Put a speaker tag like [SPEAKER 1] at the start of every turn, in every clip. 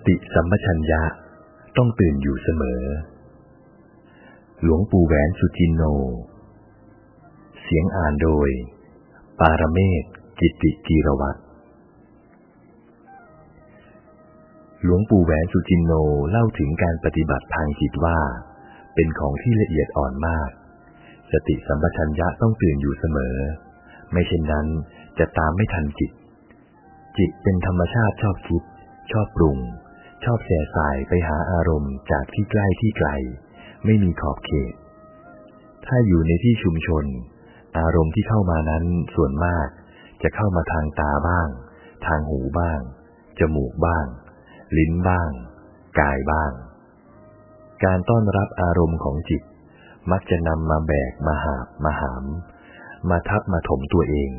[SPEAKER 1] สติสัมปชัญญะต้องตื่นอยู่เสมอ หลวงปู่แหวนสุจินโน เสียงอ่านโดย ปารเมศกิติกีรวัตรหลวงปู่แหวนสุจินโนเล่าถึงการปฏิบัติทางจิตว่า เป็นของที่ละเอียดอ่อนมาก สติสัมปชัญญะต้องตื่นอยู่เสมอ ไม่เช่นนั้นจะตามไม่ทันจิต จิตเป็นธรรมชาติชอบคิด ชอบปรุง ชอบแส่สายไปหาอารมณ์จากที่ใกล้ที่ไกล ไม่มีขอบเขต ถ้าอยู่ในที่ชุมชน อารมณ์ที่เข้ามานั้นส่วนมาก จะเข้ามาทางตาบ้าง ทางหูบ้าง จมูกบ้าง ลิ้นบ้าง กายบ้าง การต้อนรับอารมณ์ของจิต มักจะนำมาแบกมาหาบมาหาม มาทับมาถมตัวเอง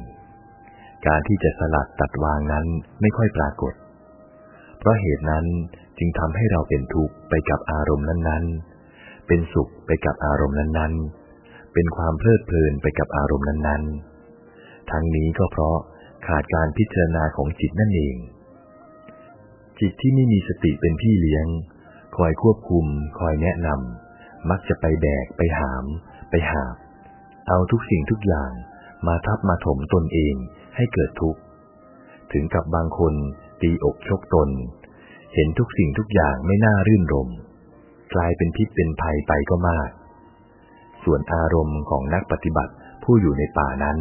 [SPEAKER 1] การที่จะสลัดตัดวางนั้นไม่ค่อยปรากฏ เพราะเหตุนั้นจึงทำให้เราเป็นทุกข์ไปกับอารมณ์นั้นๆ เป็นสุขไปกับอารมณ์นั้นๆ เป็นความเพลิดเพลินไปกับอารมณ์นั้นๆ ทั้งนี้ก็เพราะขาดการพิจารณาของจิตนั่นเอง จิตที่ไม่มีสติเป็นพี่เลี้ยง คอยควบคุม คอยแนะนำมักจะไปแบก ไปหาม ไปหาบ เอาทุกสิ่งทุกอย่างมาทับมาถมตนเองให้เกิดทุกข์ ถึงกับบางคน ตีอกชกตน เห็นทุกสิ่งทุกอย่างไม่น่ารื่นรม กลายเป็นพิษเป็นภัยไปก็มาก ส่วนอารมณ์ของนักปฏิบัติผู้อยู่ในป่านั้น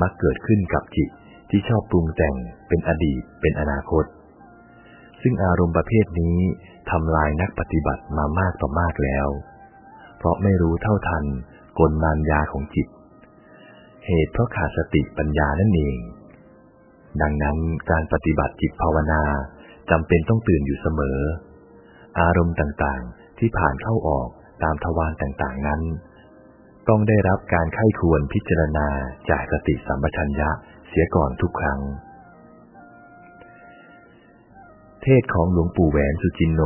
[SPEAKER 1] มักเกิดขึ้นกับจิตที่ชอบปรุงแต่งเป็นอดีตเป็นอนาคต ซึ่งอารมณ์ประเภทนี้ทำลายนักปฏิบัติมามากต่อมากแล้ว เพราะไม่รู้เท่าทันกลมารยาของจิต เหตุเพราะขาดสติปัญญานั่นเอง ดังนั้นการปฏิบัติจิตภาวนาจำเป็นต้องตื่นอยู่เสมอ อารมณ์ต่างๆที่ผ่านเข้าออกตามทวารต่างๆนั้น ต้องได้รับการไข้ควรพิจารณาจากสติสัมปชัญญะเสียก่อนทุกครั้ง เทศของหลวงปู่แหวนสุจินโน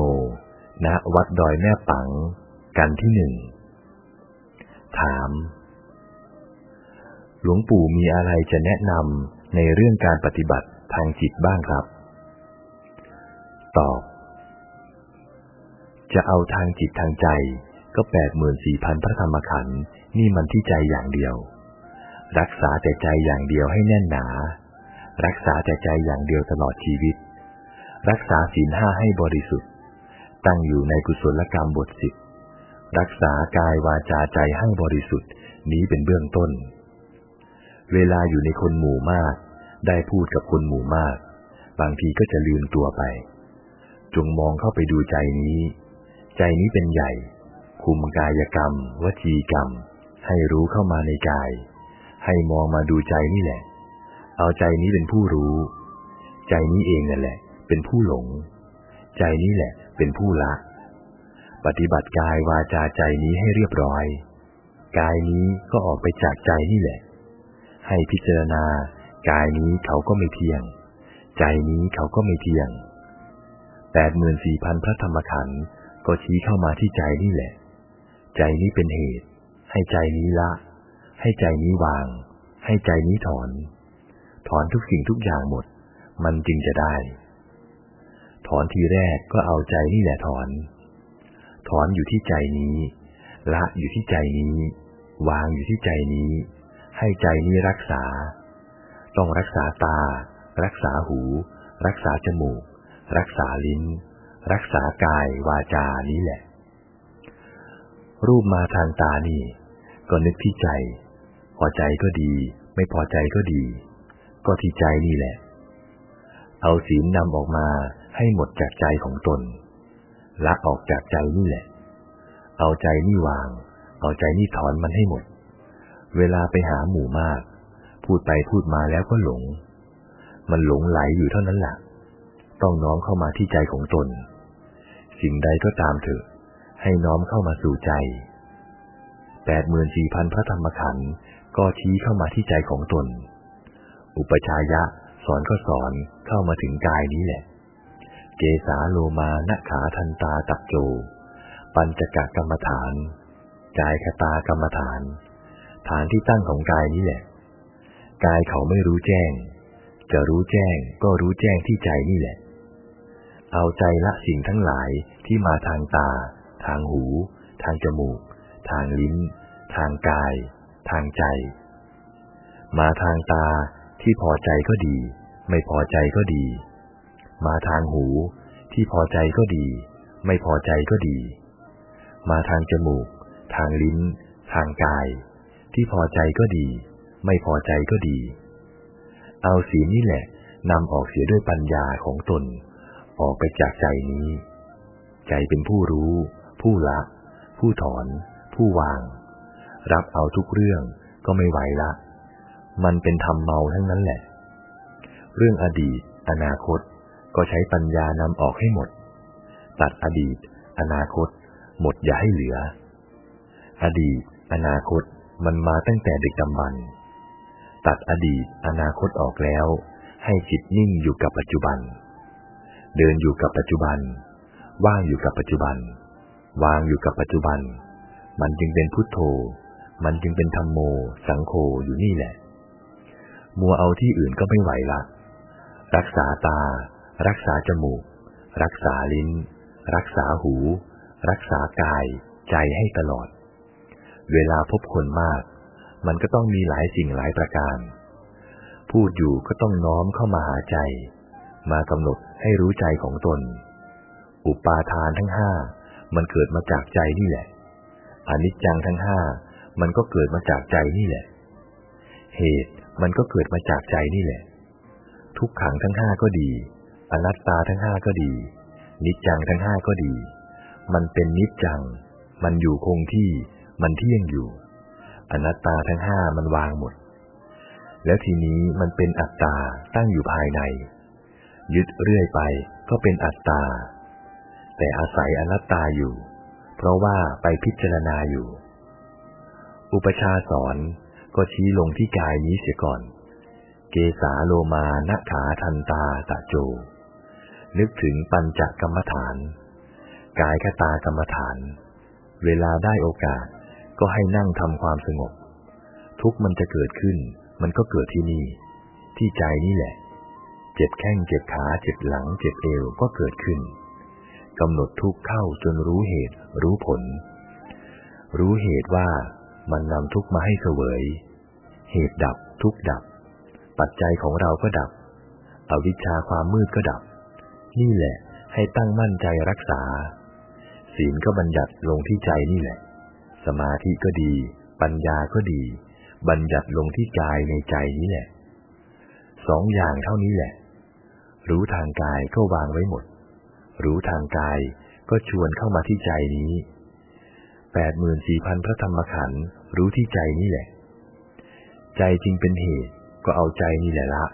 [SPEAKER 1] ณ วัดดอยแม่ปัง กันที่หนึ่ง ถาม หลวงปู่มีอะไรจะแนะนำ ในเรื่องการปฏิบัติทางจิตบ้างครับ ตอบ จะเอาทางจิตทางใจก็แปดหมื่นสี่พันพระธรรมขันธ์นี่มันที่ใจอย่างเดียว รักษาแต่ใจอย่างเดียวให้แน่นหนา รักษาแต่ใจอย่างเดียวตลอดชีวิต รักษาศีลห้าให้บริสุทธิ์ ตั้งอยู่ในกุศลกรรมบทสิบรักษากายวาจาใจให้บริสุทธิ์นี้เป็นเบื้องต้น เวลาอยู่ในคนหมู่มาก ได้พูดกับคนหมู่มาก บางทีก็จะลืมตัวไป จงมองเข้าไปดูใจนี้ ใจนี้เป็นใหญ่ คุมกายกรรม วจีกรรม ให้รู้เข้ามาในกาย ให้มองมาดูใจนี่แหละ เอาใจนี้เป็นผู้รู้ ใจนี้เองนั่นแหละ เป็นผู้หลง ใจนี้แหละ เป็นผู้ละ ปฏิบัติกายวาจาใจนี้ให้เรียบร้อย กายนี้ก็ออกไปจากใจนี่แหละ ให้พิจารณา กายนี้เขาก็ไม่เที่ยง ใจนี้เขาก็ไม่เที่ยงแปดหมื่นสี่พันพระธรรมขันธ์ก็ชี้เข้ามาที่ใจนี่แหละ ใจนี้เป็นเหตุ ให้ใจนี้ละ ให้ใจนี้วาง ให้ใจนี้ถอน ถอนทุกสิ่งทุกอย่างหมด มันจึงจะได้ ถอนทีแรกก็เอาใจนี่แหละถอน ถอนอยู่ที่ใจนี้ ละอยู่ที่ใจนี้ วางอยู่ที่ใจนี้ ให้ใจนี้รักษา ต้องรักษาตา รักษาหู รักษาจมูก รักษาลิ้น รักษากายวาจานี้แหละ รูปมาทางตานี่ ก็นึกที่ใจ พอใจก็ดี ไม่พอใจก็ดี ก็ที่ใจนี่แหละ เอาศีลนำออกมาให้หมดจากใจของตน ละออกจากใจนี่แหละ เอาใจนี่วาง เอาใจนี่ถอนมันให้หมด เวลาไปหาหมู่มาก พูดไปพูดมาแล้วก็หลง มันหลงไหลอยู่เท่านั้นแหละต้องน้อมเข้ามาที่ใจของตน สิ่งใดก็ตามเถอะ ให้น้อมเข้ามาสู่ใจแปดหมื่นสี่พันพระธรรมขันธ์ก็ชี้เข้ามาที่ใจของตน อุปชายะสอนก็สอนเข้ามาถึงกายนี้แหละ เกสาโลมานะขาทันตาตักโจ ปัญจกกรรมฐาน กายคตากรรมฐาน ฐานที่ตั้งของกายนี้แหละ กายเขาไม่รู้แจ้ง จะรู้แจ้งก็รู้แจ้งที่ใจนี่แหละ เอาใจละสิ่งทั้งหลายที่มาทางตา ทางหู ทางจมูก ทางลิ้น ทางกาย ทางใจ มาทางตาที่พอใจก็ดี ไม่พอใจก็ดี มาทางหูที่พอใจก็ดี ไม่พอใจก็ดี มาทางจมูก ทางลิ้น ทางกาย ที่พอใจก็ดี ไม่พอใจก็ดี เอาสีนี่แหละนำออกเสียด้วยปัญญาของตน ออกไปจากใจนี้ ใจเป็นผู้รู้ ผู้ละ ผู้ถอน ผู้วาง รับเอาทุกเรื่องก็ไม่ไหวละ มันเป็นธรรมเมาทั้งนั้นแหละ เรื่องอดีต อนาคตก็ใช้ปัญญานำออกให้หมด ตัดอดีต อนาคต หมดอย่าให้เหลือ อดีต อนาคตมันมาตั้งแต่เด็กดำบรรพ์ ตัดอดีตอนาคตออกแล้ว ให้จิตนิ่งอยู่กับปัจจุบัน เดินอยู่กับปัจจุบัน ว่างอยู่กับปัจจุบัน วางอยู่กับปัจจุบัน มันจึงเป็นพุทโธ มันจึงเป็นธรรมโม สังโฆอยู่นี่แหละ มัวเอาที่อื่นก็ไม่ไหวละรักษาตา รักษาจมูก รักษาลิ้น รักษาหู รักษากาย ใจให้ตลอด เวลาพบคนมาก มันก็ต้องมีหลายสิ่งหลายประการ พูดอยู่ก็ต้องน้อมเข้ามาหาใจ มากำหนดให้รู้ใจของตน อุปาทานทั้งห้ามันเกิดมาจากใจนี่แหละอนิจจังทั้งห้ามันก็เกิดมาจากใจนี่แหละ เหตุมันก็เกิดมาจากใจนี่แหละ ทุกขังทั้งห้าก็ดี อนัตตาทั้งห้าก็ดี นิจจังทั้งห้าก็ดี มันเป็นนิจจัง มันอยู่คงที่ มันเที่ยงอยู่ อนัตตาทั้งห้ามันวางหมด แล้วทีนี้มันเป็นอัตตาตั้งอยู่ภายใน ยึดเรื่อยไปก็เป็นอัตตา แต่อาศัยอนัตตาอยู่ เพราะว่าไปพิจารณาอยู่ อุปชาสอนก็ชี้ลงที่กายนี้เสียก่อน เกสาโลมานะขาทันตาตะโจ นึกถึงปัญจกรรมฐาน กายคตากรรมฐาน เวลาได้โอกาส ก็ให้นั่งทำความสงบ ทุกมันจะเกิดขึ้น มันก็เกิดที่นี่ ที่ใจนี่แหละ เจ็บแข้งเจ็บขาเจ็บหลัง เจ็บเอวก็เกิดขึ้นกำหนดทุกเข้าจนรู้เหตุ รู้ผล รู้เหตุว่ามันนำทุกมาให้เสวย เหตุดับทุกดับ ปัจจัยของเราก็ดับ อวิชชาความมืดก็ดับ นี่แหละให้ตั้งมั่นใจรักษา ศีลก็บัญญัติลงที่ใจนี่แหละ สมาธิก็ดี ปัญญาก็ดี บัญญัติลงที่กายในใจนี้แหละ สองอย่างเท่านี้แหละ รู้ทางกายก็วางไว้หมด รู้ทางกายก็ชวนเข้ามาที่ใจนี้แปดหมื่นสี่พันพระธรรมขันธ์รู้ที่ใจนี่แหละ ใจจริงเป็นเหตุ ก็เอาใจนี่แหละละ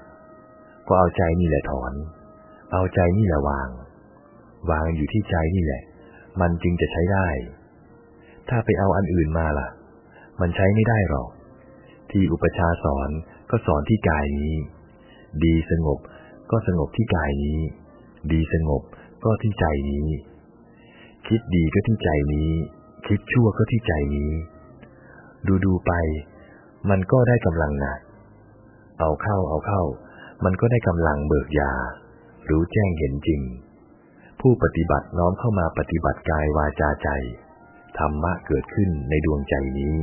[SPEAKER 1] ก็เอาใจนี่แหละถอน เอาใจนี่แหละวาง วางอยู่ที่ใจนี่แหละ มันจึงจะใช้ได้ ถ้าไปเอาอันอื่นมาล่ะ มันใช้ไม่ได้หรอก ที่อุปชาสอนก็สอนที่กายนี้ ดีสงบก็สงบที่กายนี้ ดีสงบก็ที่ใจนี้ คิดดีก็ที่ใจนี้ คิดชั่วก็ที่ใจนี้ ดูดูไป มันก็ได้กำลังหนัก เอาเข้าเอาเข้า มันก็ได้กำลังเบิกยา รู้แจ้งเห็นจริง ผู้ปฏิบัติน้อมเข้ามาปฏิบัติกายวาจาใจ ธรรมะเกิดขึ้นในดวงใจนี้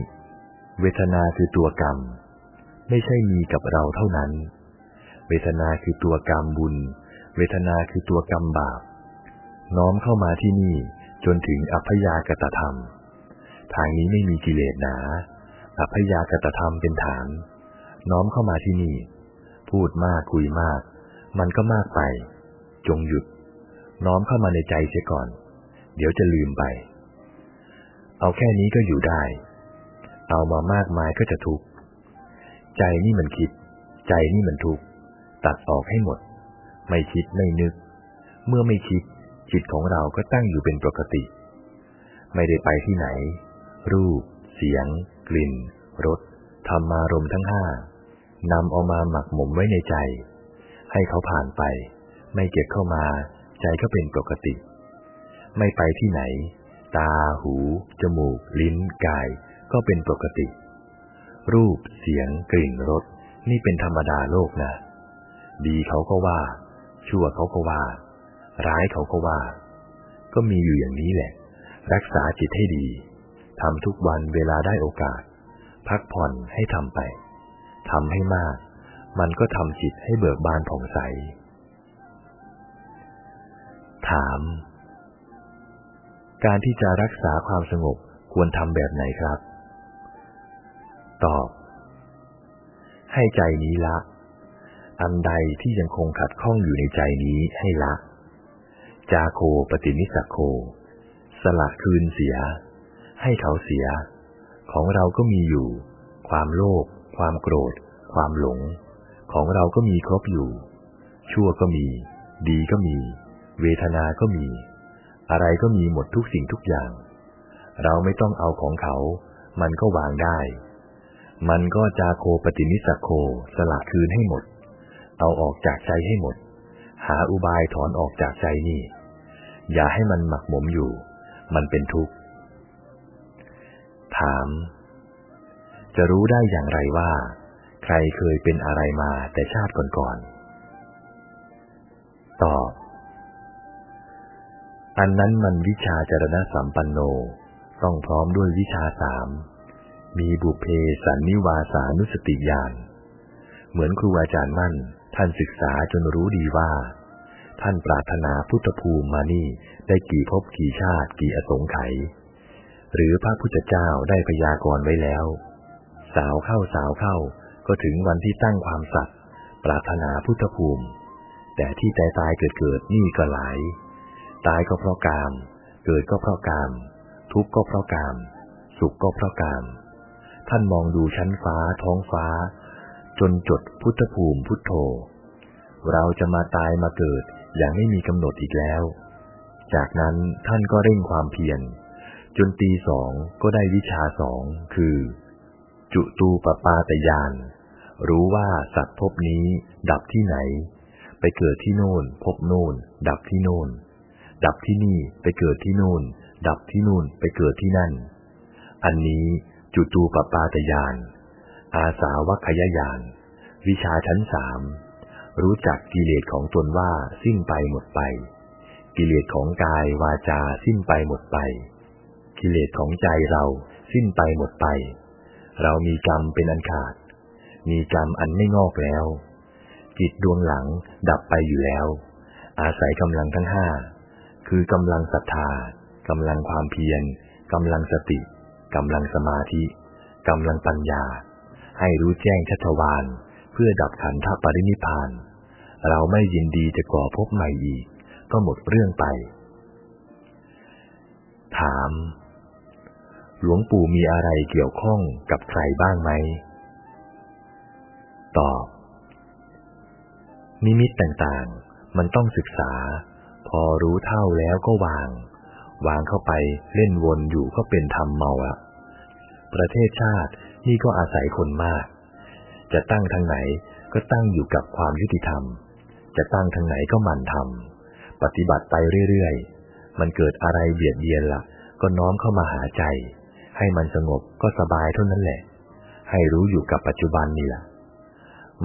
[SPEAKER 1] เวทนาคือตัวกรรม ไม่ใช่มีกับเราเท่านั้น เวทนาคือตัวกรรมบุญ เวทนาคือตัวกรรมบาป น้อมเข้ามาที่นี่จนถึงอัพยากตธรรม ทางนี้ไม่มีกิเลสหนา อัพยากตธรรมเป็นฐาน น้อมเข้ามาที่นี่ พูดมากคุยมาก มันก็มากไป จงหยุด น้อมเข้ามาในใจเสียก่อน เดี๋ยวจะลืมไป เอาแค่นี้ก็อยู่ได้ เอามามากมายก็จะทุกข์ ใจนี่มันคิด ใจนี่มันทุกข์ ตัดออกให้หมด ไม่คิดไม่นึก เมื่อไม่คิด จิตของเราก็ตั้งอยู่เป็นปกติ ไม่ได้ไปที่ไหน รูป เสียง กลิ่น รส ธรรมารมทั้งห้านำเอามาหมักหมมไว้ในใจ ให้เขาผ่านไป ไม่เก็บเข้ามา ใจก็เป็นปกติ ไม่ไปที่ไหน ตา หู จมูก ลิ้น กาย ก็เป็นปกติ รูป เสียง กลิ่น รส นี่เป็นธรรมดาโลกนะ ดีเขาก็ว่า ชั่วเขาก็ว่า ร้ายเขาก็ว่า ก็มีอยู่อย่างนี้แหละ รักษาจิตให้ดี ทำทุกวันเวลาได้โอกาส พักผ่อนให้ทำไป ทำให้มาก มันก็ทำจิตให้เบิกบานผ่องใส ถาม การที่จะรักษาความสงบควรทำแบบไหนครับ ตอบ ให้ใจนี้ละ อันใดที่ยังคงขัดข้องอยู่ในใจนี้ให้ละ จาโคปฏินิสักโค สละคืนเสีย ให้เขาเสีย ของเราก็มีอยู่ ความโลภ ความโกรธ ความหลง ของเราก็มีครบอยู่ ชั่วก็มี ดีก็มี เวทนาก็มี อะไรก็มีหมดทุกสิ่งทุกอย่าง เราไม่ต้องเอาของเขา มันก็วางได้ มันก็จาโคปฏินิสโคสละคืนให้หมด เอาออกจากใจให้หมด หาอุบายถอนออกจากใจนี่ อย่าให้มันหมักหมมอยู่ มันเป็นทุกข์ ถาม จะรู้ได้อย่างไรว่า ใครเคยเป็นอะไรมาแต่ชาติก่อนๆตอบ อันนั้นมันวิชาจารณะสัมปันโน ต้องพร้อมด้วยวิชาสาม มีบุเพสันนิวาสานุสติญาณ เหมือนครูอาจารย์มั่น ท่านศึกษาจนรู้ดีว่า ท่านปรารถนาพุทธภูมิมานี่ได้กี่ภพกี่ชาติกี่อสงไขยหรือพระพุทธเจ้าได้พยากรณ์ไว้แล้ว สาวเข้าสาวเข้าก็ถึงวันที่ตั้งความสัตย์ปรารถนาพุทธภูมิ แต่ที่ตายตายเกิดเกิดนี่ก็หลาย ตายก็เพราะกาม เกิดก็เพราะกาม ทุกข์ก็เพราะกาม สุขก็เพราะกาม ท่านมองดูชั้นฟ้าท้องฟ้า จนจดพุทธภูมิพุทโธ เราจะมาตายมาเกิดอย่างไม่มีกำหนดอีกแล้ว จากนั้นท่านก็เร่งความเพียร จนตีสองก็ได้วิชาสองคือ จุตูปปาตยาน รู้ว่าสัตว์ภพนี้ดับที่ไหน ไปเกิดที่โน่นพบโน่น ดับที่โน่น ดับที่นี่ไปเกิดที่โน่น ดับที่นู่นไปเกิดที่นั่น อันนี้จุตูปปาตยาน อาสาวัคยายาน วิชาชั้นสามรู้จักกิเลสของตนว่าสิ้นไปหมดไป กิเลสของกายวาจาสิ้นไปหมดไป กิเลสของใจเราสิ้นไปหมดไป เรามีกรรมเป็นอันขาด มีกรรมอันไม่งอกแล้ว จิตดวงหลังดับไปอยู่แล้ว อาศัยกำลังทั้งห้า คือกำลังศรัทธากำลังความเพียรกำลังสติกำลังสมาธิกำลังปัญญา ให้รู้แจ้งชัชวานเพื่อดับขันธปรินิพาน เราไม่ยินดีจะก่อพบใหม่อีก ก็หมดเรื่องไป ถาม หลวงปู่มีอะไรเกี่ยวข้องกับใครบ้างไหม ตอบ นิมิตต่างๆ มันต้องศึกษา พอรู้เท่าแล้วก็วาง วางเข้าไปเล่นวนอยู่ก็เป็นธรรมเมาละประเทศชาตินี่ก็อาศัยคนมาก จะตั้งทางไหนก็ตั้งอยู่กับความยุติธรรม จะตั้งทางไหนก็มั่นทำปฏิบัติไปเรื่อยๆ มันเกิดอะไรเบียดเบียนละ่ะ ก็น้อมเข้ามาหาใจ ให้มันสงบก็สบายเท่านั้นแหละ ให้รู้อยู่กับปัจจุบันนี่แหละ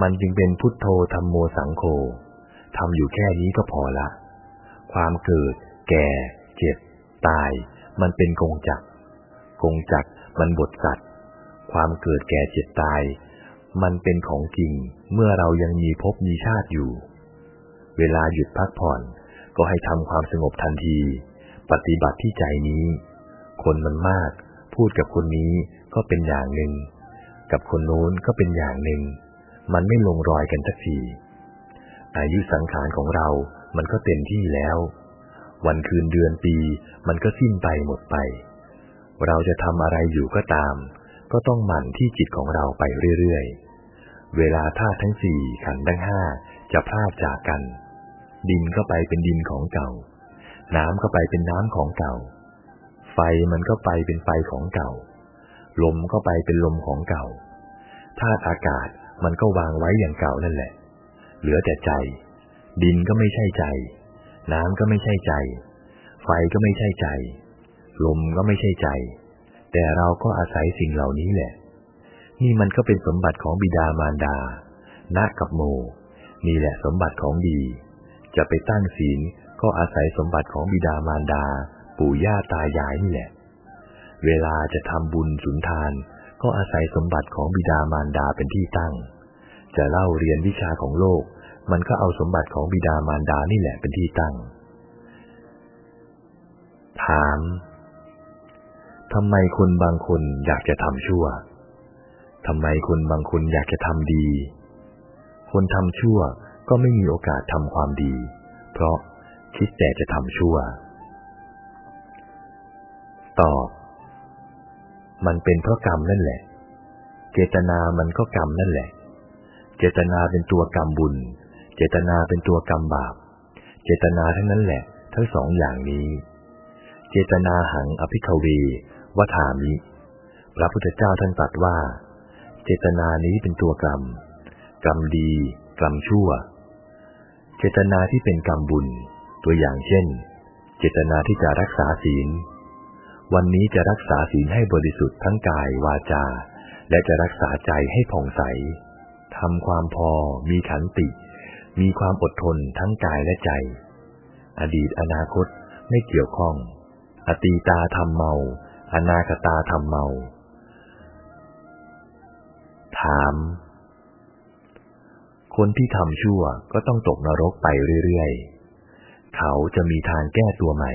[SPEAKER 1] มันจึงเป็นพุทโธธรรมโมสังโฆทำอยู่แค่นี้ก็พอละ ความเกิด แก่ เจ็บ ตาย มันเป็นกงจักกงจักมันบทสัตว์ ความเกิดแก่เจ็บตาย มันเป็นของจริงเมื่อเรายังมีภพมีชาติอยู่ เวลาหยุดพักผ่อนก็ให้ทำความสงบทันที ปฏิบัติที่ใจนี้ คนมันมาก พูดกับคนนี้ก็เป็นอย่างหนึ่ง กับคนโน้นก็เป็นอย่างหนึ่ง มันไม่ลงรอยกันสักทีอายุสังขารของเรา มันก็เต็มที่แล้ว วันคืนเดือนปี มันก็สิ้นไปหมดไป เราจะทำอะไรอยู่ก็ตาม ก็ต้องหมั่นที่จิตของเราไปเรื่อยๆ เวลาธาตุทั้งสี่ขันธ์ทั้งห้าจะพลาดจากกัน ดินก็ไปเป็นดินของเก่า น้ำก็ไปเป็นน้ำของเก่า ไฟมันก็ไปเป็นไฟของเก่า ลมก็ไปเป็นลมของเก่าธาตุอากาศมันก็วางไว้อย่างเก่านั่นแหละ เหลือแต่ใจ ดินก็ไม่ใช่ใจ น้ำก็ไม่ใช่ใจ ไฟก็ไม่ใช่ใจ ลมก็ไม่ใช่ใจ แต่เราก็อาศัยสิ่งเหล่านี้แหละ นี่มันก็เป็นสมบัติของบิดามารดาณกับโม นี่แหละสมบัติของดี จะไปตั้งศีลก็อาศัยสมบัติของบิดามารดา ปู่ย่าตายายนี่แหละ เวลาจะทำบุญสุนทาน ก็อาศัยสมบัติของบิดามารดาเป็นที่ตั้ง จะเล่าเรียนวิชาของโลก มันก็เอาสมบัติของบิดามารดานี่แหละเป็นที่ตั้ง ถามทำไมคนบางคนอยากจะทำชั่วทำไมคนบางคนอยากจะทำดี คนทำชั่วก็ไม่มีโอกาสทำความดี เพราะคิดแต่จะทำชั่ว ตอบ มันเป็นเพราะกรรมนั่นแหละ เจตนามันก็กรรมนั่นแหละ เจตนาเป็นตัวกรรมบุญ เจตนาเป็นตัวกรรมบาป เจตนาทั้งนั้นแหละ ทั้งสองอย่างนี้ เจตนาหังอภิคเววัฏามิ พระพุทธเจ้าท่านตรัสว่า เจตนานี้เป็นตัวกรรม กรรมดี กรรมชั่ว เจตนาที่เป็นกรรมบุญ ตัวอย่างเช่น เจตนาที่จะรักษาศีล วันนี้จะรักษาศีลให้บริสุทธิ์ทั้งกายวาจา และจะรักษาใจให้ผ่องใสทำความพอมีขันติ มีความอดทนทั้งกายและใจ อดีตอนาคตไม่เกี่ยวข้อง อตีตาทำเมา อนาคตาทำเมา ถาม คนที่ทำชั่วก็ต้องตกนรกไปเรื่อยๆ เขาจะมีทางแก้ตัวไหม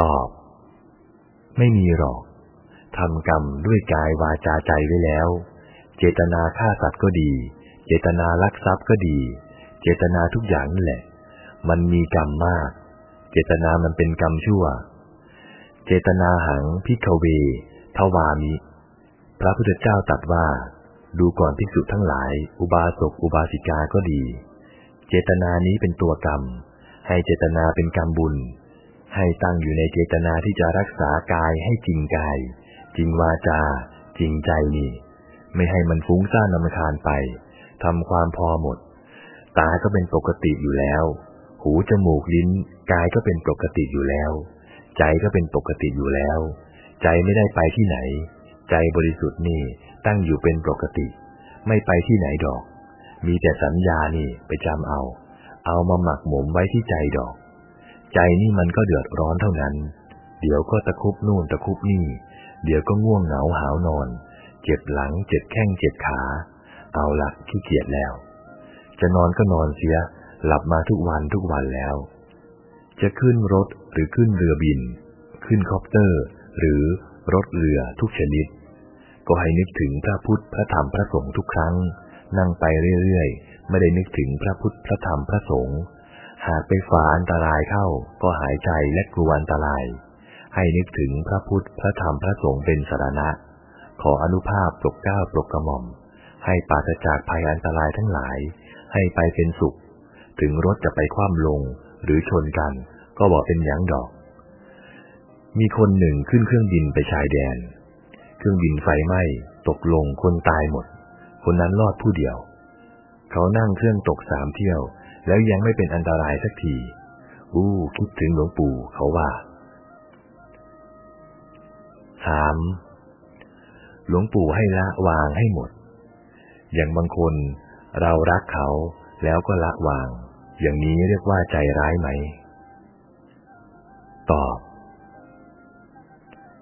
[SPEAKER 1] ตอบ ไม่มีหรอกทำกรรมด้วยกายวาจาใจไว้แล้ว เจตนาฆ่าสัตว์ก็ดี เจตนาลักทรัพย์ก็ดี เจตนาทุกอย่างนั่นแหละ มันมีกรรมมาก เจตนามันเป็นกรรมชั่ว เจตนาหังพิกเว ทวามิ พระพุทธเจ้าตรัสว่า ดูก่อนภิกษุทั้งหลาย อุบาสกอุบาสิกาก็ดี เจตนานี้เป็นตัวกรรม ให้เจตนาเป็นกรรมบุญ ให้ตั้งอยู่ในเจตนาที่จะรักษากายให้จริงกาย จริงวาจา จริงใจนี่ ไม่ให้มันฟุ้งซ่านนำคาญไป ทำความพอหมด ตาก็เป็นปกติอยู่แล้ว หูจมูกลิ้น กายก็เป็นปกติอยู่แล้ว ใจก็เป็นปกติอยู่แล้ว ใจไม่ได้ไปที่ไหน ใจบริสุทธิ์นี่ตั้งอยู่เป็นปกติ ไม่ไปที่ไหนดอก มีแต่สัญญานี่ไปจำเอา เอามาหมักหมมไว้ที่ใจดอก ใจนี่มันก็เดือดร้อนเท่านั้น เดี๋ยวก็ตะคุบนู่นตะคุบนี่ เดี๋ยวก็ง่วงเหงาหาวนอน เจ็บหลังเจ็บแข้งเจ็บขา เอาละขี้เกียจแล้ว จะนอนก็นอนเสีย หลับมาทุกวันทุกวันแล้ว จะขึ้นรถหรือขึ้นเรือบิน ขึ้นคอปเตอร์ หรือรถเรือทุกชนิด ก็ให้นึกถึงพระพุทธพระธรรมพระสงฆ์ทุกครั้ง นั่งไปเรื่อยๆ ไม่ได้นึกถึงพระพุทธพระธรรมพระสงฆ์หากไปฝ่าอันตรายเข้าก็หายใจและกลัวอันตราย ให้นึกถึงพระพุทธพระธรรมพระสงฆ์เป็นสารณะ ขออนุภาพปกเก้าปลกกระหม่อม ให้ปราศจากภัยอันตรายทั้งหลาย ให้ไปเป็นสุข ถึงรถจะไปคว่ำลงหรือชนกัน ก็บอกเป็นยังดอก มีคนหนึ่งขึ้นเครื่องบินไปชายแดน เครื่องบินไฟไหม้ตกลงคนตายหมด คนนั้นรอดผู้เดียว เขานั่งเครื่องตกสามเที่ยว แล้วยังไม่เป็นอันตรายสักทีอู้คิดถึงหลวงปู่เขาว่าถามหลวงปู่ให้ละวางให้หมด อย่างบางคนเรารักเขาแล้วก็ละวาง อย่างนี้เรียกว่าใจร้ายไหม ตอบ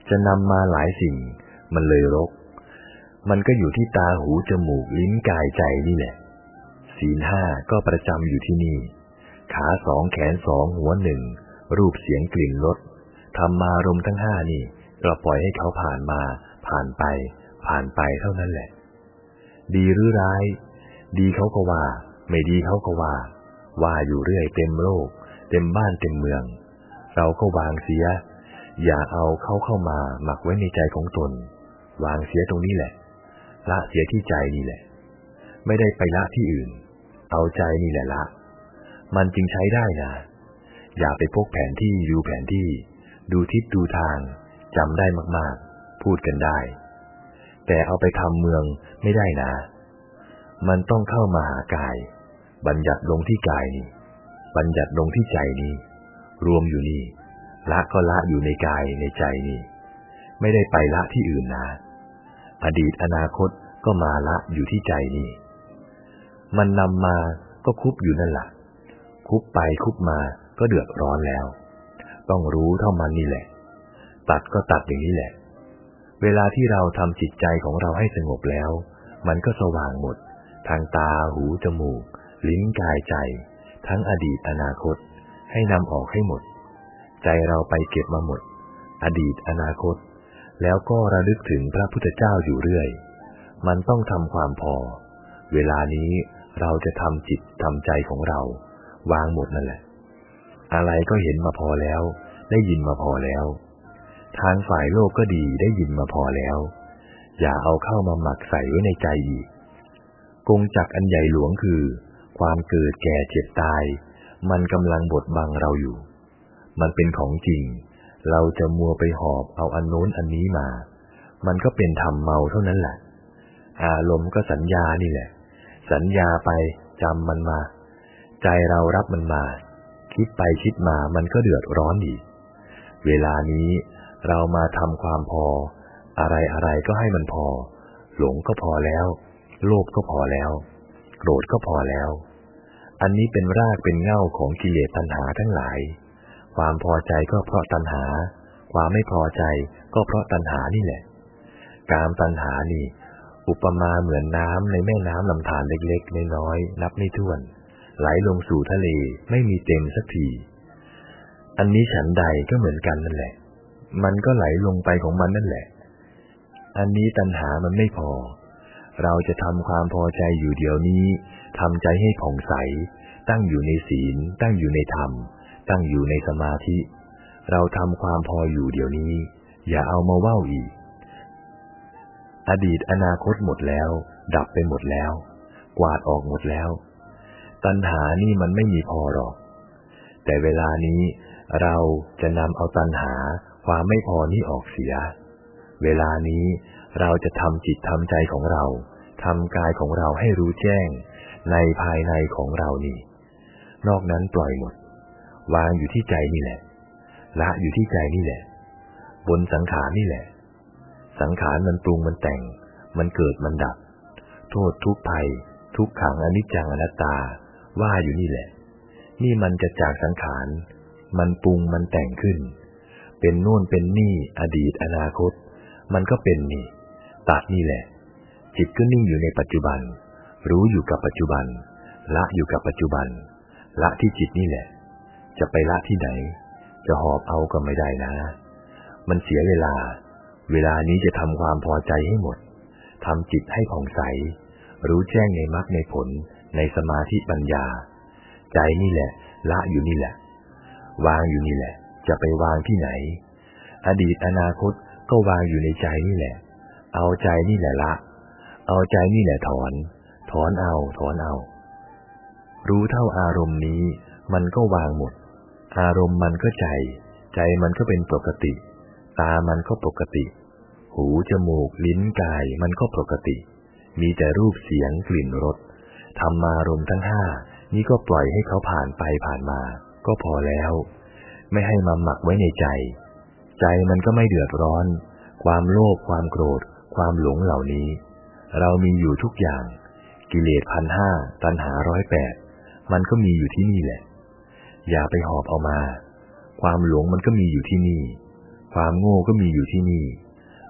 [SPEAKER 1] จะนำมาหลายสิ่ง มันเลยรก มันก็อยู่ที่ตาหูจมูกลิ้นกายใจนี่แหละ ศีลห้าก็ประจำอยู่ที่นี่ ขาสองแขนสองหัวหนึ่ง รูปเสียงกลิ่นรสธรรมารมทั้งห้านี่เราปล่อยให้เขาผ่านมา ผ่านไป ผ่านไปเท่านั้นแหละ ดีหรือร้าย ดีเขาก็ว่า ไม่ดีเขาก็ว่า ว่าอยู่เรื่อยเต็มโลก เต็มบ้านเต็มเมือง เราก็วางเสีย อย่าเอาเขาเข้ามาหมักไว้ในใจของตน วางเสียตรงนี้แหละ ละเสียที่ใจนี่แหละ ไม่ได้ไปละที่อื่น เอาใจนี่แหละละ มันจึงใช้ได้นะ อย่าไปพกแผนที่ดูแผนที่ ดูทิศดูทางจำได้มากๆ พูดกันได้ แต่เอาไปทำเมืองไม่ได้นะ มันต้องเข้ามาหากาย บัญญัติลงที่กายนี้ บัญญัติลงที่ใจนี้ รวมอยู่นี่ ละก็ละอยู่ในกายในใจนี่ไม่ได้ไปละที่อื่นนะ อดีตอนาคตก็มาละอยู่ที่ใจนี่มันนำมาก็คุบอยู่นั่นแหละคุบไปคุบมาก็เดือดร้อนแล้ว ต้องรู้เท่ามันนี่แหละ ตัดก็ตัดอย่างนี้แหละ เวลาที่เราทำจิตใจของเราให้สงบแล้ว มันก็สว่างหมด ทางตาหูจมูก ลิ้นกายใจ ทั้งอดีตอนาคต ให้นำออกให้หมด ใจเราไปเก็บมาหมด อดีตอนาคต แล้วก็ระลึกถึงพระพุทธเจ้าอยู่เรื่อย มันต้องทำความพอ เวลานี้เราจะทำจิตทำใจของเรา วางหมดนั่นแหละ อะไรก็เห็นมาพอแล้ว ได้ยินมาพอแล้ว ทางฝ่ายโลกก็ดีได้ยินมาพอแล้ว อย่าเอาเข้ามาหมักใส่ไว้ในใจอีก กงจักอันใหญ่หลวงคือ ความเกิดแก่เจ็บตาย มันกำลังบดบังเราอยู่ มันเป็นของจริง เราจะมัวไปหอบเอาอันโน้นอันนี้มา มันก็เป็นธรรมเมาเท่านั้นแหละ อารมณ์ก็สัญญานี่แหละ สัญญาไปจำมันมา ใจเรารับมันมา คิดไปคิดมามันก็เดือดร้อนอีก เวลานี้ เรามาทำความพอ อะไรอะไรก็ให้มันพอ หลงก็พอแล้ว โลภก็พอแล้ว โกรธก็พอแล้ว อันนี้เป็นรากเป็นเง่าของกิเลสตัณหาทั้งหลาย ความพอใจก็เพราะตัณหา ความไม่พอใจก็เพราะตัณหานี่แหละ การตัณหานี่ อุปมาเหมือนน้ำในแม่น้ำลำธารเล็กๆน้อยๆนับไม่ถ้วน ไหลลงสู่ทะเลไม่มีเต็มสักที อันนี้ฉันใดก็เหมือนกันนั่นแหละ มันก็ไหลลงไปของมันนั่นแหละ อันนี้ตัณหามันไม่พอ เราจะทำความพอใจอยู่เดี๋ยวนี้ทำใจให้ผ่องใส ตั้งอยู่ในศีล ตั้งอยู่ในธรรม ตั้งอยู่ในสมาธิ เราทำความพออยู่เดี๋ยวนี้ อย่าเอามาว่าวอีก อดีตอนาคตหมดแล้ว ดับไปหมดแล้ว กวาดออกหมดแล้ว ตัณหานี่มันไม่มีพอหรอก แต่เวลานี้เราจะนำเอาตัณหา ความไม่พอนี้ออกเสีย เวลานี้เราจะทำจิตทำใจของเราทำกายของเราให้รู้แจ้ง ในภายในของเรานี่ นอกนั้นปล่อยหมด วางอยู่ที่ใจนี่แหละ ละอยู่ที่ใจนี่แหละ บนสังขารนี่แหละ สังขารมันปรุงมันแต่ง มันเกิดมันดับ โทษทุกภัย ทุกขังอนิจจังอนัตตา ว่าอยู่นี่แหละ นี่มันจะจากสังขาร มันปรุงมันแต่งขึ้น เป็นโน่นเป็นนี่อดีตอนาคต มันก็เป็นนี่ตัดนี่แหละ จิตก็นิ่งอยู่ในปัจจุบัน รู้อยู่กับปัจจุบัน ละอยู่กับปัจจุบัน ละที่จิตนี่แหละ จะไปละที่ไหน จะหอบเอาก็ไม่ได้นะ มันเสียเวลา เวลานี้จะทำความพอใจให้หมดทำจิตให้ผ่องใส รู้แจ้งในมรรคในผล ในสมาธิปัญญา ใจนี่แหละ ละอยู่นี่แหละ วางอยู่นี่แหละ จะไปวางที่ไหน อดีตอนาคตก็วางอยู่ในใจนี่แหละ เอาใจนี่แหละละ เอาใจนี่แหละถอน ถอนเอาถอนเอา รู้เท่าอารมณ์นี้ มันก็วางหมด อารมณ์มันก็ใจ ใจมันก็เป็นปกติ ตามันก็ปกติ หูจมูกลิ้นกายมันก็ปกติ มีแต่รูปเสียงกลิ่นรสธรรมารมณ์ทั้งห้า นี้ก็ปล่อยให้เขาผ่านไปผ่านมา ก็พอแล้ว ไม่ให้มาหมักไว้ในใจ ใจมันก็ไม่เดือดร้อน ความโลภความโกรธ ความหลงเหล่านี้ เรามีอยู่ทุกอย่าง กิเลสพันห้าตัณหาร้อยแปดมันก็มีอยู่ที่นี่แหละ อย่าไปหอบเอามา ความหลงมันก็มีอยู่ที่นี่ ความโง่ก็มีอยู่ที่นี่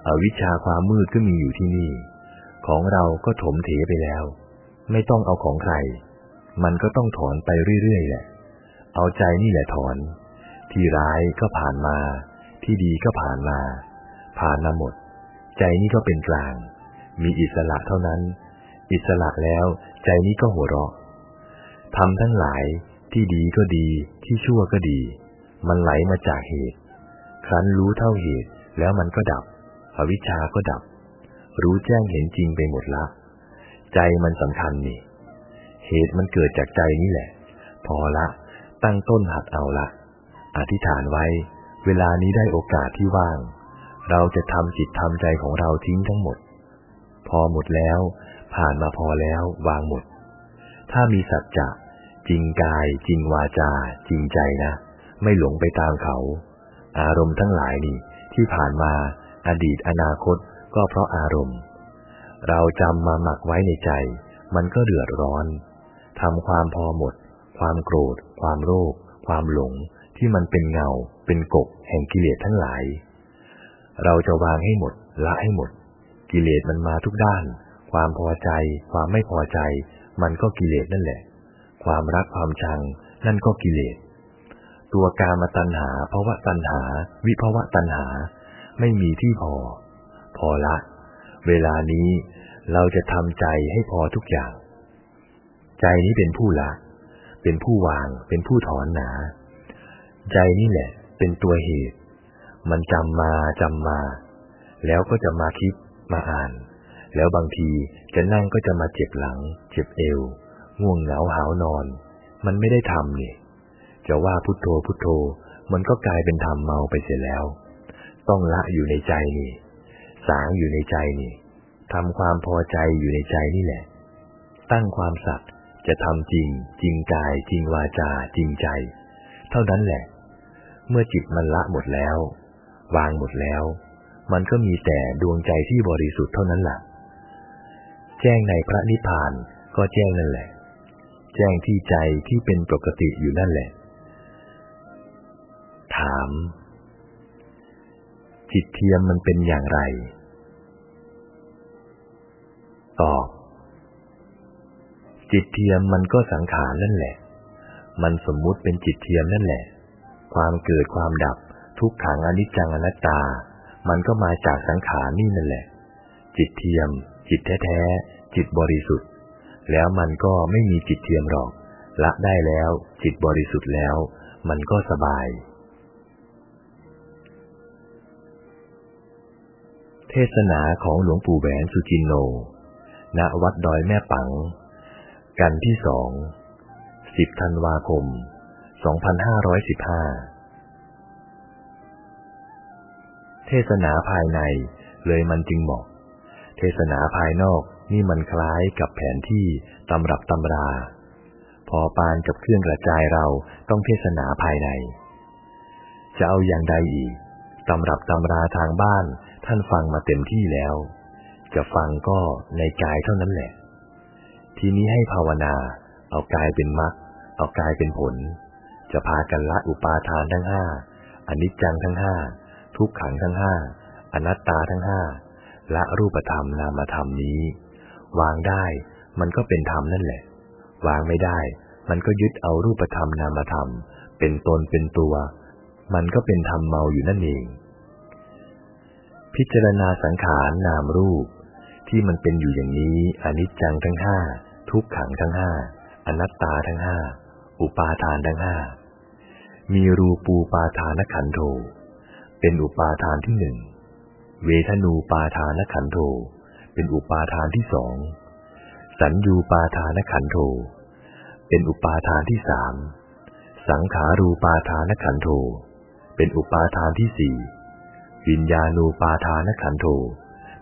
[SPEAKER 1] อวิชชาความมืดก็มีอยู่ที่นี่ ของเราก็ถมเถไปแล้ว ไม่ต้องเอาของใคร มันก็ต้องถอนไปเรื่อยๆแหละ เอาใจนี่แหละถอน ที่ร้ายก็ผ่านมา ที่ดีก็ผ่านมา ผ่านมาหมด ใจนี้ก็เป็นกลาง มีอิสระเท่านั้น อิสระแล้วใจนี้ก็หัวเราะทำทั้งหลายที่ดีก็ดี ที่ชั่วก็ดี มันไหลมาจากเหตุ ครั้นรู้เท่าเหตุแล้วมันก็ดับ อวิชชาก็ดับ รู้แจ้งเห็นจริงไปหมดละ ใจมันสำคัญนี่ เหตุมันเกิดจากใจนี่แหละ พอละ ตั้งต้นหัดเอาละ อธิษฐานไว้ เวลานี้ได้โอกาสที่ว่าง เราจะทำจิตทำใจของเราทิ้งทั้งหมด พอหมดแล้ว ผ่านมาพอแล้ววางหมด ถ้ามีสัจจะจริงกาย จริงวาจา จริงใจนะ ไม่หลงไปตามเขา อารมณ์ทั้งหลายนี่ ที่ผ่านมาอดีตอนาคตก็เพราะอารมณ์ เราจำมาหมักไว้ในใจ มันก็เดือดร้อนทำความพอหมด ความโกรธ ความโลภความหลง ที่มันเป็นเงา เป็นกบแห่งกิเลสทั้งหลาย เราจะวางให้หมด ละให้หมด กิเลสมันมาทุกด้าน ความพอใจ ความไม่พอใจ มันก็กิเลสนั่นแหละ ความรักความชัง นั่นก็กิเลส ตัวกามตัณหาภาวะตัณหา วิภาวะตัณหา ไม่มีที่พอ พอละ เวลานี้เราจะทำใจให้พอทุกอย่าง ใจนี้เป็นผู้ละ เป็นผู้วาง เป็นผู้ถอนหนา ใจนี่แหละ เป็นตัวเหตุ มันจำมาจำมา แล้วก็จะมาคิดมาอ่าน แล้วบางทีจะนั่งก็จะมาเจ็บหลัง เจ็บเอว ง่วงเหงาหาวนอน มันไม่ได้ทำนี่จะว่าพุทโธพุทโธ มันก็กลายเป็นทำเมาไปเสียแล้ว ต้องละอยู่ในใจนี่ สางอยู่ในใจนี่ทำความพอใจอยู่ในใจนี่แหละ ตั้งความสัตย์จะทำจริง จริงกาย จริงวาจา จริงใจ เท่านั้นแหละ เมื่อจิตมันละหมดแล้ว วางหมดแล้ว มันก็มีแต่ดวงใจที่บริสุทธิ์เท่านั้นแหละแจ้งในพระนิพพานก็แจ้งนั่นแหละ แจ้งที่ใจที่เป็นปกติอยู่นั่นแหละ ถาม จิตเทียมมันเป็นอย่างไร ตอบ จิตเทียมมันก็สังขารนั่นแหละ มันสมมุติเป็นจิตเทียมนั่นแหละ ความเกิดความดับ ทุกขังอนิจจังอนัตตา มันก็มาจากสังขารนี่นั่นแหละ จิตเทียม จิตแท้ๆจิตบริสุทธิ์ แล้วมันก็ไม่มีจิตเทียมหรอก ละได้แล้ว จิตบริสุทธิ์แล้ว มันก็สบาย เทศนาของหลวงปู่แหวนสุจินโน ณวัดดอยแม่ปัง กันที่สองสิบธันวาคม สองพันห้าร้อยสิบห้าเทศนาภายในเลยมันจึงเหมาะ เทศนาภายนอกนี่มันคล้ายกับแผนที่ตำรับตำรา พอปานกับเครื่องกระจายเราต้องเทศนาภายใน จะเอาอย่างใดอีกตำรับตำราทางบ้านท่านฟังมาเต็มที่แล้ว จะฟังก็ในกายเท่านั้นแหละ ทีนี้ให้ภาวนา เอากายเป็นมรรคเอากายเป็นผล จะพากันละอุปาทานทั้งห้าอนิจจังทั้งห้าทุกขังทั้งห้าอนัตตาทั้งห้าละรูปธรรมนามธรรมนี้ วางได้มันก็เป็นธรรมนั่นแหละ วางไม่ได้ มันก็ยึดเอารูปธรรมนามธรรม เป็นตนเป็นตัว มันก็เป็นธรรมเมาอยู่นั่นเอง พิจารณาสังขารนามรูป ที่มันเป็นอยู่อย่างนี้อนิจจังทั้งห้าทุกขังทั้งห้าอนัตตาทั้งห้าอุปาทานทั้งห้า มีรูปูปาทานขันโท เป็นอุปาทานที่หนึ่ง เวทนูปาทานขันโท เป็นอุปาทานที่สอง สัญญูปาทานขันโท เป็นอุปาทานที่สาม สังขารูปาทานขันโท เป็นอุปาทานที่สี่ วิญญาณูปาทานขันโท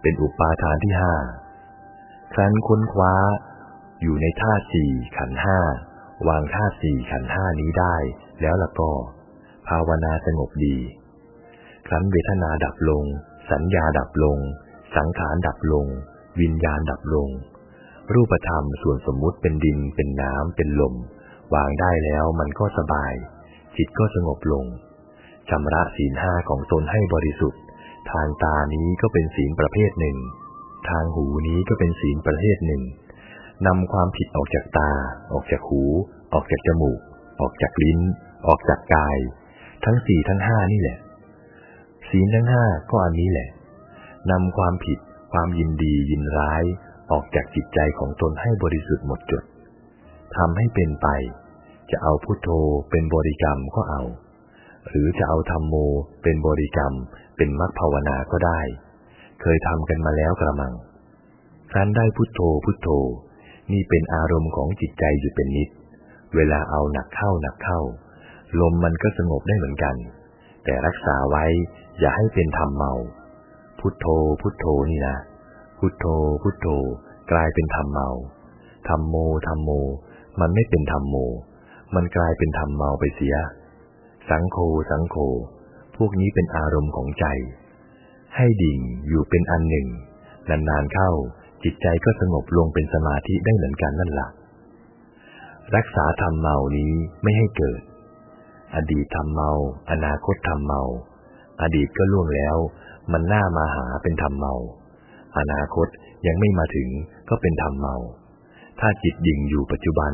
[SPEAKER 1] เป็นอุปาทานที่ห้า ครั้นค้นคว้า อยู่ในธาสี่ขันห้าวางธาสี่ขันห้านี้ได้ แล้วละก็ ภาวนาสงบดี ครั้นเวทนาดับลง สัญญาดับลง สังขารดับลง วิญญาณดับลง รูปธรรมส่วนสมมุติเป็นดินเป็นน้ำเป็นลม วางได้แล้วมันก็สบาย จิตก็สงบลงชำระศีลห้าของตนให้บริสุทธิ์ ทางตานี้ก็เป็นศีลประเภทหนึ่ง ทางหูนี้ก็เป็นศีลประเภทหนึ่งนำความผิดออกจากตา ออกจากหู ออกจากจมูก ออกจากลิ้น ออกจากกาย ทั้งสี่ทั้งห้านี่แหละ ศีลทั้งห้าก็อันนี้แหละนำความผิด ความยินดียินร้าย ออกจากจิตใจของตนให้บริสุทธิ์หมดจดทำให้เป็นไป จะเอาพุทโธเป็นบริกรรมก็เอา หรือจะเอาธรรมโมเป็นบริกรรม เป็นมรรคภาวนาก็ได้ เคยทำกันมาแล้วกระมังครั้นได้พุทโธพุทโธ นี่เป็นอารมณ์ของจิตใจอยู่เป็นนิด เวลาเอาหนักเข้าหนักเข้า ลมมันก็สงบได้เหมือนกัน แต่รักษาไว้อย่าให้เป็นธรรมเมา พุทโธพุทโธนี่นะ พุทโธพุทโธกลายเป็นธรรมเมาธรรมโมธรรมโม มันไม่เป็นธรรมโม มันกลายเป็นธรรมเมาไปเสีย สังโฆสังโฆพวกนี้เป็นอารมณ์ของใจ ให้ดิ่งอยู่เป็นอันหนึ่ง นานๆเข้าจิตใจก็สงบลงเป็นสมาธิได้เหมือนกันนั่นแหละ รักษาธรรมเมานี้ไม่ให้เกิด อดีตทำเมา อนาคตทำเมา อดีตก็ล่วงแล้ว มันหน่ามาหาเป็นธรรมเมา อนาคตยังไม่มาถึงก็เป็นธรรมเมา ถ้าจิตดิ่งอยู่ปัจจุบัน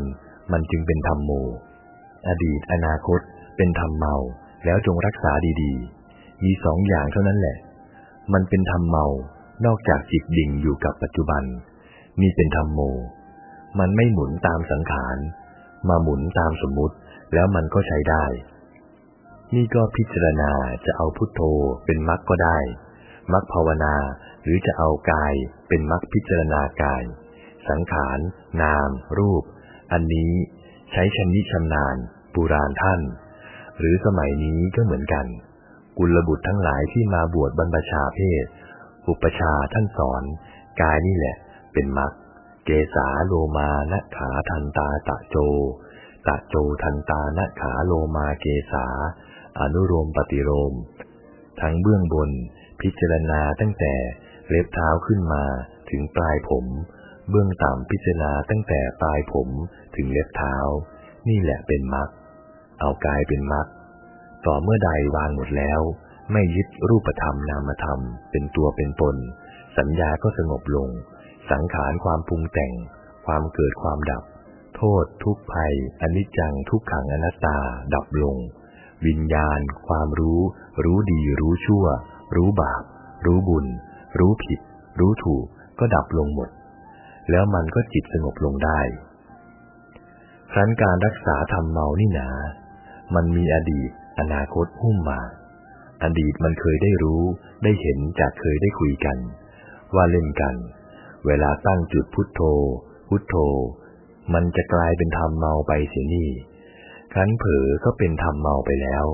[SPEAKER 1] มันจึงเป็นธรรมโม อดีตอนาคตเป็นธรรมเมา แล้วจงรักษาดีๆ มีสองอย่างเท่านั้นแหละ มันเป็นธรรมเมา นอกจากจิตดิ่งอยู่กับปัจจุบัน นี่เป็นธรรมโม มันไม่หมุนตามสังขาร มาหมุนตามสมมุติ แล้วมันก็ใช้ได้ นี่ก็พิจารณาจะเอาพุทโธเป็นมรรคก็ได้มรรคภาวนาหรือจะเอากายเป็นมรรคพิจารณากาย สังขาร นาม รูป อันนี้ใช้ชนิชำนาญปุราณท่าน หรือสมัยนี้ก็เหมือนกัน กุลบุตรทั้งหลายที่มาบวชบรรพชาเพศ อุปชาท่านสอน กายนี่แหละ เป็นมรรค เกสาโลมานะขาทันตาตะโจ ตะโจทันตานะขาโลมาเกสา อนุโรมปฏิโรมทั้งเบื้องบนพิจารณาตั้งแต่เล็บเท้าขึ้นมาถึงปลายผม เบื้องต่ำพิจารณาตั้งแต่ปลายผมถึงเล็บเท้า นี่แหละเป็นมรรคเอากายเป็นมรรคต่อเมื่อใดวางหมดแล้ว ไม่ยึดรูปธรรมนามธรรม เป็นตัวเป็นตนสัญญาก็สงบลง สังขารความปรุงแต่ง ความเกิดความดับ โทษทุกภัยอนิจจังทุกขังอนัตตา ดับลง วิญญาณ ความรู้ รู้ดี รู้ชั่ว รู้บาป รู้บุญ รู้ผิด รู้ถูกก็ดับลงหมด แล้วมันก็จิตสงบลงได้ครั้นการรักษาทำเมานี่นา มันมีอดีต อนาคตหุ้มมา อดีตมันเคยได้รู้ ได้เห็นจากเคยได้คุยกัน ว่าเล่นกัน เวลาตั้งจุดพุทโธ พุทโธ มันจะกลายเป็นทำเมาไปเสียนี่ครั้นเผลอก็เป็นทำเมาไปแล้ว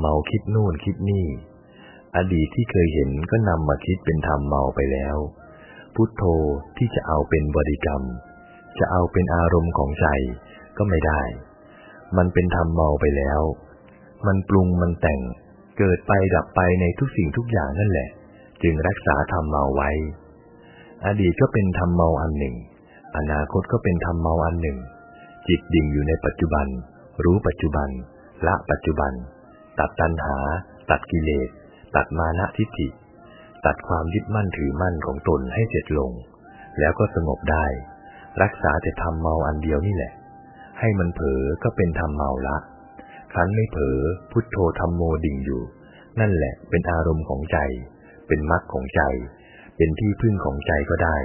[SPEAKER 1] เมาคิดนู่นคิดนี่ อดีตที่เคยเห็นก็นำมาคิดเป็นทำเมาไปแล้ว พุทโธที่จะเอาเป็นบริกรรม จะเอาเป็นอารมณ์ของใจก็ไม่ได้ มันเป็นทำเมาไปแล้ว มันปรุงมันแต่ง เกิดไปดับไปในทุกสิ่งทุกอย่างนั่นแหละ จึงรักษาทำเมาไว้ อดีตก็เป็นทำเมาอันหนึ่ง อนาคตก็เป็นทำเมาอันหนึ่ง จิตดิ่งอยู่ในปัจจุบัน รู้ปัจจุบัน ละปัจจุบัน ตัดตัณหา ตัดกิเลส ตัดมานะทิฏฐิ ตัดความยึดมั่นถือมั่นของตนให้เสร็จลง แล้วก็สงบได้ รักษาแต่ทำเมาอันเดียวนี่แหละ ให้มันเผลอก็เป็นทำเมาละครั้นไม่เผลอพุทโธธรรมโมดิ่งอยู่ นั่นแหละเป็นอารมณ์ของใจ เป็นมรรคของใจ เป็นที่พึ่งของใจก็ได้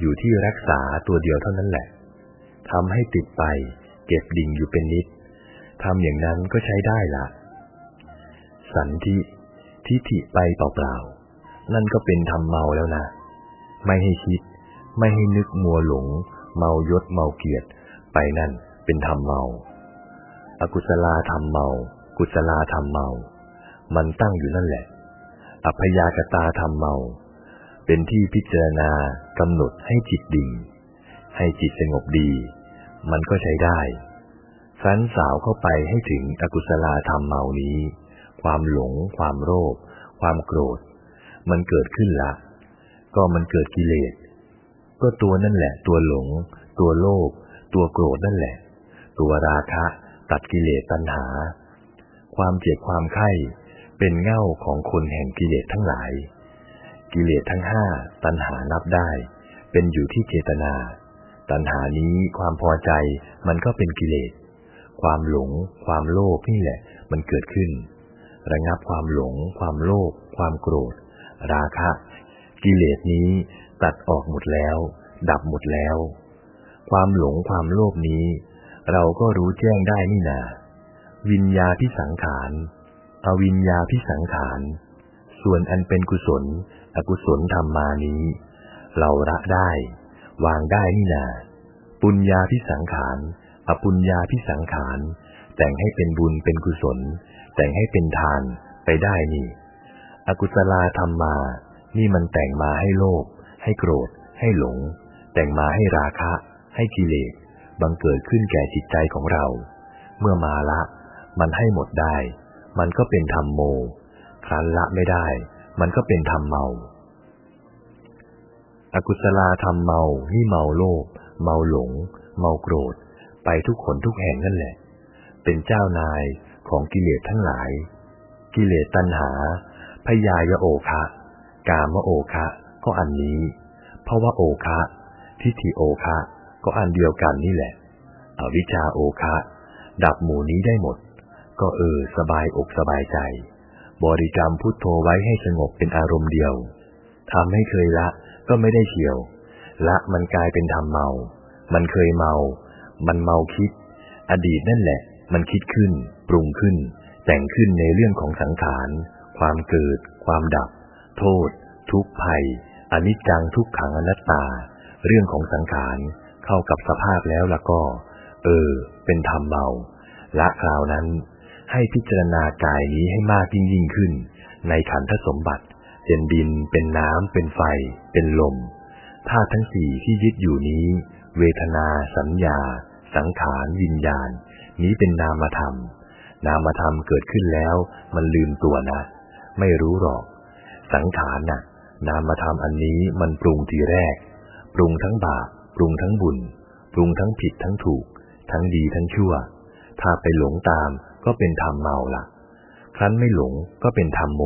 [SPEAKER 1] อยู่ที่รักษาตัวเดียวเท่านั้นแหละทำให้ติดไป เก็บดิ่งอยู่เป็นนิดทำอย่างนั้นก็ใช้ได้ละสันทิทิฐิไปเปล่าๆนั่นก็เป็นทำเมาแล้วนะไม่ให้คิด ไม่ให้นึกมัวหลง เมายศเมาเกียรติไปนั่นเป็นทำเมา อกุศลาทำเมา กุศลาทำเมา มันตั้งอยู่นั่นแหละ อัพยากตาทำเมา เป็นที่พิจารณากำหนดให้จิตดิ่ง ให้จิตสงบดี มันก็ใช้ได้ครั้นสาวเข้าไปให้ถึงอกุศลาธรรมเมานี้ ความหลง ความโลภความโกรธ มันเกิดขึ้นละ ก็มันเกิดกิเลส ก็ตัวนั่นแหละ ตัวหลง ตัวโลภตัวโกรธนั่นแหละ ตัวราคะ ตัดกิเลสตัณหา ความเจ็บความไข้เป็นเง่าของคนแห่งกิเลสทั้งหลาย กิเลสทั้งห้าตัณหานับได้ เป็นอยู่ที่เจตนา ตัณหานี้ความพอใจมันก็เป็นกิเลส ความหลง ความโลภนี่แหละ มันเกิดขึ้น ระงับความหลง ความโลภความโกรธ ราคะ กิเลสนี้ตัดออกหมดแล้ว ดับหมดแล้ว ความหลงความโลภนี้ เราก็รู้แจ้งได้นี่นาวิญญาพิสังขาร อวิญญาพิสังขาร ส่วนอันเป็นกุศล อกุศลธรรมมานี้ เราละได้ วางได้นี่นา ปุญญาพิสังขาร อปุญญาพิสังขาร แต่งให้เป็นบุญเป็นกุศล แต่งให้เป็นทานไปได้นี่ อกุศลาธรรมมา นี่มันแต่งมาให้โลภ ให้โกรธ ให้หลง แต่งมาให้ราคะ ให้กิเลส บังเกิดขึ้นแก่จิตใจของเรา เมื่อมาละ มันให้หมดได้ มันก็เป็นธรรมโม ครั้นละไม่ได้ มันก็เป็นธรรมเมา อกุศลาธรรมเมา นี่เมาโลภ เมาหลง เมาโกรธ ไปทุกคนทุกแห่งนั่นแหละ เป็นเจ้านายของกิเลสทั้งหลาย กิเลสตัณหา พยายโอคะ กามโอคะ ก็อันนี้ เพราะว่าโอคะ ทิฏฐิโอคะ ก็อันเดียวกันนี่แหละ อวิชชาโอคะ ดับหมู่นี้ได้หมด ก็เออสบายอกสบายใจ บริกรรมพุทโธไว้ให้สงบเป็นอารมณ์เดียวทำให้เคยละก็ไม่ได้เฉียว ละมันกลายเป็นทำเมา มันเคยเมา มันเมาคิด อดีตนั่นแหละ มันคิดขึ้น ปรุงขึ้น แต่งขึ้นในเรื่องของสังขาร ความเกิด ความดับ โทษ ทุกภัยอนิจจังทุกขังอนัตตา เรื่องของสังขารเข้ากับสภาพแล้วละก็ เออ เป็นธรรมเมา ละคราวนั้น ให้พิจารณากายนี้ให้มากยิ่งยิ่งขึ้น ในขันธสมบัติ เป็นดิน เป็นน้ำ เป็นไฟ เป็นลมธาตุทั้งสี่ที่ยึดอยู่นี้ เวทนา สัญญา สังขาร วิญญาณ นี้เป็นนามธรรม นามธรรมเกิดขึ้นแล้ว มันลืมตัวนะ ไม่รู้หรอก สังขารน่ะ นามธรรมอันนี้มันปรุงทีแรก ปรุงทั้งบาป ปรุงทั้งบุญ ปรุงทั้งผิดทั้งถูก ทั้งดีทั้งชั่ว ถ้าไปหลงตาม ก็เป็นธรรมเมาละ่ะ ครั้นไม่หลงก็เป็นธรรมโม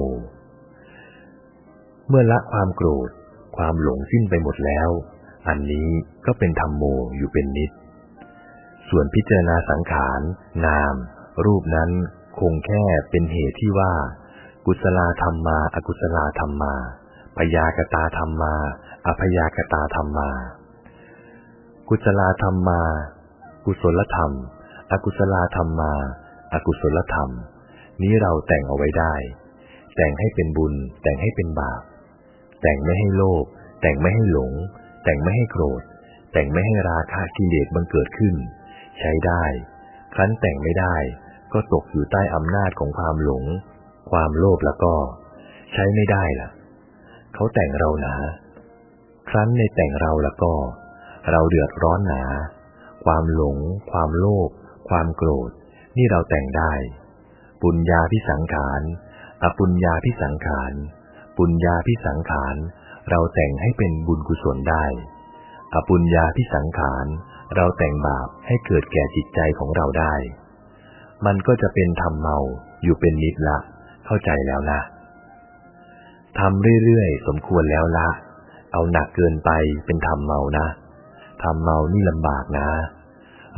[SPEAKER 1] เมื่อละความโกรธ ความหลงสิ้นไปหมดแล้ว อันนี้ก็เป็นธรรมโมอยู่เป็นนิด ส่วนพิจารณาสังขาร นาม รูปนั้นคงแค่เป็นเหตุที่ว่า กุศลธรรมมาอกุศลธรรมมาพยากตาธรรมมาอพยากตาธรรมมา กุศลธรรมมา กุศลธรรม อกุศลธรรมมา อกุศลธรรม นี้เราแต่งเอาไว้ได้ แต่งให้เป็นบุญ แต่งให้เป็นบาป แต่งไม่ให้โลภแต่งไม่ให้หลง แต่งไม่ให้โกรธ แต่งไม่ให้ราคะกิเลสบังเกิดขึ้น ใช้ได้ ครั้นแต่งไม่ได้ ก็ตกอยู่ใต้อำนาจของความหลง ความโลภแล้วก็ ใช้ไม่ได้ล่ะ เขาแต่งเราหนา ครั้นในแต่งเราแล้วก็ เราเดือดร้อนหนา ความหลง ความโลภความโกรธ นี่เราแต่งได้ ปุญญาพิสังขารอปุญญาพิสังขาร ปุญญาพิสังขาร เราแต่งให้เป็นบุญกุศลได้ อปุญญาพิสังขาร เราแต่งบาปให้เกิดแก่จิตใจของเราได้ มันก็จะเป็นธรรมเมาอยู่เป็นนิดละ เข้าใจแล้วนะทำเรื่อยๆ สมควรแล้วละ เอาหนักเกินไปเป็นธรรมเมานะ ธรรมเมานี่ลำบากนะ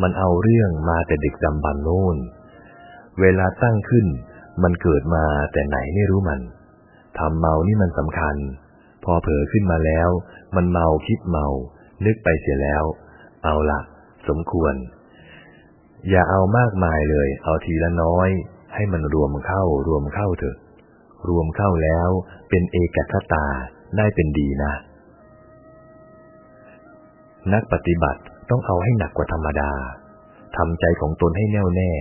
[SPEAKER 1] มันเอาเรื่องมาแต่เด็กดำบันโน่น เวลาตั้งขึ้น มันเกิดมาแต่ไหนไม่รู้มันทำเมานี่มันสำคัญ พอเผลอขึ้นมาแล้ว มันเมาคิดเมา นึกไปเสียแล้ว เอาละสมควร อย่าเอามากมายเลย เอาทีละน้อย ให้มันรวมเข้ารวมเข้าเถอะ รวมเข้าแล้วเป็นเอกคตาได้เป็นดีนะนักปฏิบัติ ต้องเอาให้หนักกว่าธรรมดาทำใจของตนให้แน่วแน่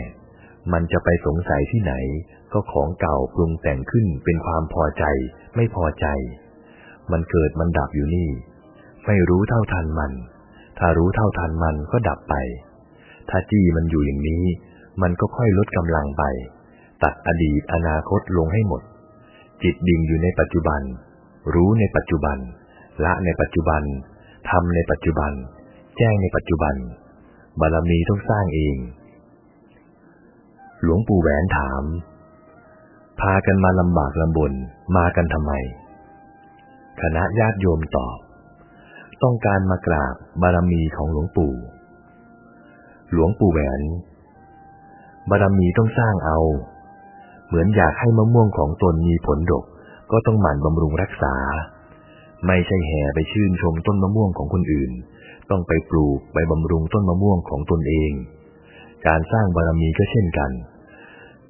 [SPEAKER 1] มันจะไปสงสัยที่ไหน ก็ของเก่าปรุงแต่งขึ้นเป็นความพอใจ ไม่พอใจ มันเกิดมันดับอยู่นี่ ไม่รู้เท่าทันมัน ถ้ารู้เท่าทันมันก็ดับไป ถ้าจี้มันอยู่อย่างนี้ มันก็ค่อยลดกำลังไป ตัดอดีตอนาคตลงให้หมด จิตดิ่งอยู่ในปัจจุบัน รู้ในปัจจุบัน ละในปัจจุบันทำในปัจจุบัน แจ้งในปัจจุบัน บารมีต้องสร้างเอง หลวงปู่แหวนถาม พากันมาลำบากลำบนมากันทำไม คณะญาติโยมตอบ ต้องการมากราบบารมีของหลวงปู่ หลวงปู่แหวน บารมีต้องสร้างเอา เหมือนอยากให้มะม่วงของตนมีผลดกก็ต้องหมั่นบำรุงรักษา ไม่ใช่แห่ไปชื่นชมต้นมะม่วงของคนอื่น ต้องไปปลูกไปบำรุงต้นมะม่วงของตนเอง การสร้างบารมีก็เช่นกัน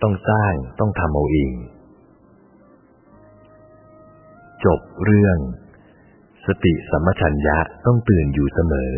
[SPEAKER 1] ต้องสร้างต้องทำเอาเอง จบเรื่อง สติสัมปชัญญะต้องตื่นอยู่เสมอ